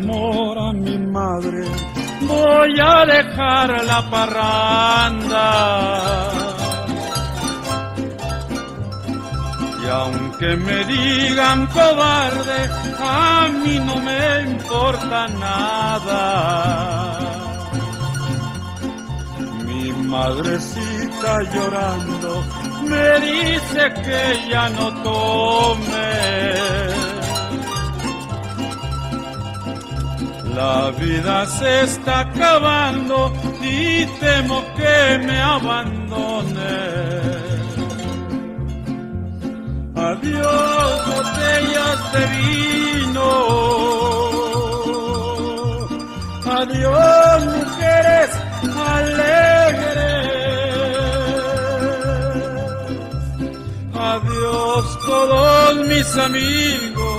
amor a mi madre, voy a dejar la parranda. Y aunque me digan cobarde, a mí no me importa nada. Mi madrecita llorando me dice que ya no tome. La vida se está acabando y temo que me abandone. Adiós, botellas de vino. Adiós, mujeres alegres. Adiós, todos mis amigos.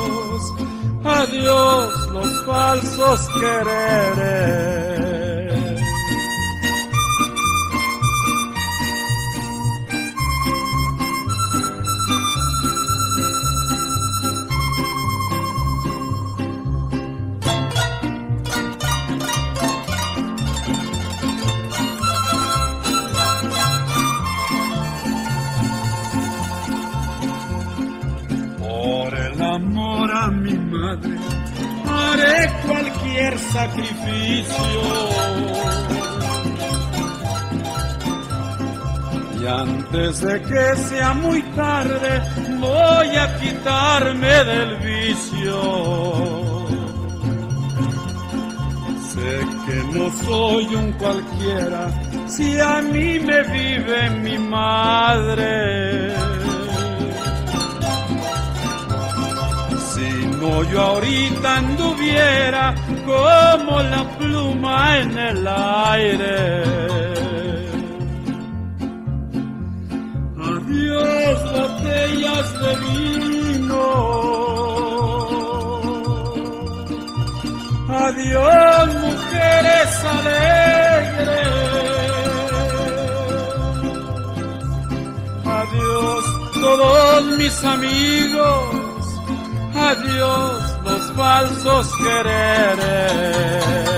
Adiós, los falsos quereres. Por el amor a mi madre, haré cualquier sacrificio. Y antes de que sea muy tarde, voy a quitarme del vicio. Sé que no soy un cualquiera, si a mí me vive mi madre. No yo ahorita anduviera como la pluma en el aire. Adiós botellas de vino. Adiós mujeres alegres. Adiós todos mis amigos. Adiós los falsos quereres.